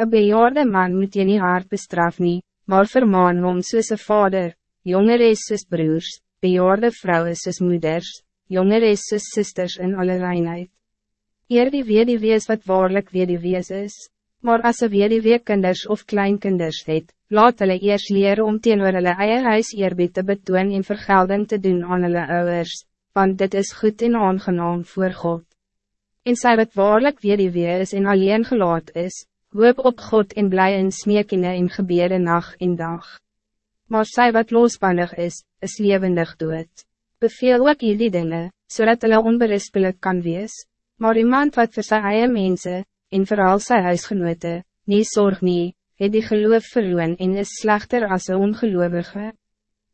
Een bejaarde man moet je niet hard bestraf nie, maar vermaan hom soos een vader, jonger is soos broers, bejaarde vrouwen soos moeders, jonger is soos sisters in alle reinheid. Eer die wees wat waarlik wees is, maar as een weer kinders of kleinkinders het, laat hulle eers leer om teenoor hulle eie huis eerbied te betoon en vergelding te doen aan hulle ouders, want dit is goed en aangenaam voor God. En sy wat waarlik weer is en alleen gelaat is, hoop op God en blij in smeekine en gebede nacht en dag. Maar zij wat losbandig is, is levendig dood. Beveel ook jullie dingen, zodat hulle onberispelijk kan wees. Maar iemand wat voor zijn eie mense, en vooral sy huisgenote, nie zorg nie, het die geloof verloon en is slechter als een ongeloovige.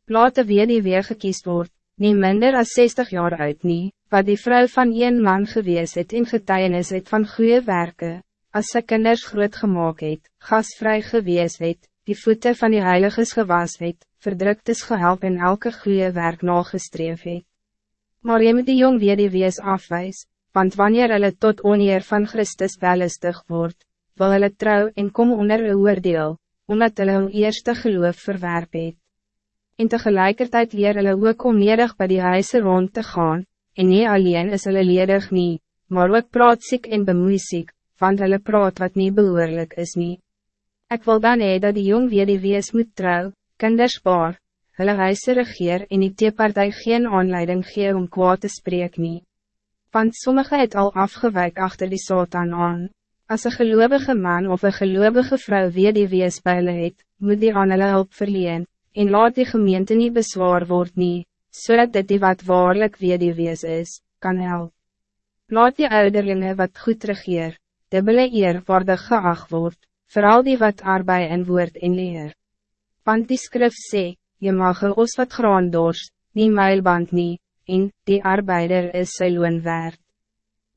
Laat de weer die weer gekiest word, nie minder als 60 jaar uit nie, wat die vrouw van een man gewees het in getuienis het van goede werken als sy kinders groot gemaakt het, gasvrij gewees het, die voeten van die heiliges gewas het, verdrukt is gehelp en elke goede werk nagestreef het. Maar jy moet die jong weer die wees afwijs, want wanneer hulle tot oneer van Christus wellistig wordt, wil hulle trouw en kom onder een oordeel, omdat hulle hun eerste geloof verwerp het. En tegelijkertijd leer hulle ook om nederig by die huise rond te gaan, en nie alleen is hulle ledig nie, maar ook praatsiek en bemoeisiek, want hulle praat wat niet behoorlijk is nie. Ek wil dan hee dat die jong weer die wees moet trouw, kinders baar, hulle huise regeer en die teepartij geen aanleiding gee om kwaad te spreek nie. Want sommige het al afgewijk achter die Satan aan. Als een gelovige man of een gelovige vrouw weer die wees by hulle het, moet die aan hulle hulp verleen, en laat die gemeente niet bezwaar word nie, zodat so dit die wat waarlijk weer die wees is, kan help. Laat die ouderlinge wat goed regeer, dubbele eer waardig geacht word, vooral die wat arbei in woord en leer. Want die skrif sê, je mag een os wat graan dors, nie muilband nie, en die arbeider is sy loon werd.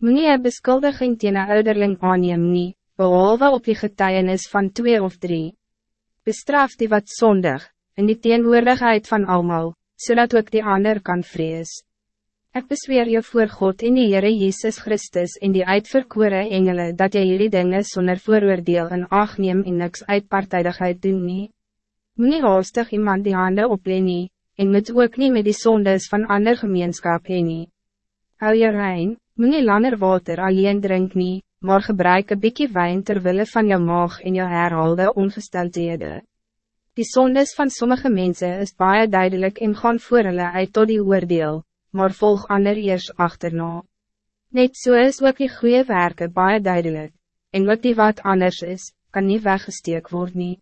Moe nie een beskuldiging teen een ouderling aanneem nie, behalwe op die getuienis van twee of drie. Bestraf die wat zondig, in die teenwoordigheid van almal, zodat ook die ander kan vrees. Ik bezweer je voor God in die Heere Jezus Christus in die uitverkore engelen dat jy jullie dingen zonder vooroordeel en acht neem en niks uitpartijdigheid doen nie. Moet nie haastig iemand die handen opleen nie, en moet ook niet met die zondes van ander gemeenskap heen nie. Hou je rein, moet nie langer water alleen drink nie, maar gebruik een bykie wijn terwille van jou maag en jou herhaalde ongesteldhede. Die zondes van sommige mensen is baie duidelijk en gaan voor hulle uit tot die oordeel maar volg ander eers achterna. Net so is ook die goede werken baie duidelijk, en wat die wat anders is, kan niet weggesteek worden.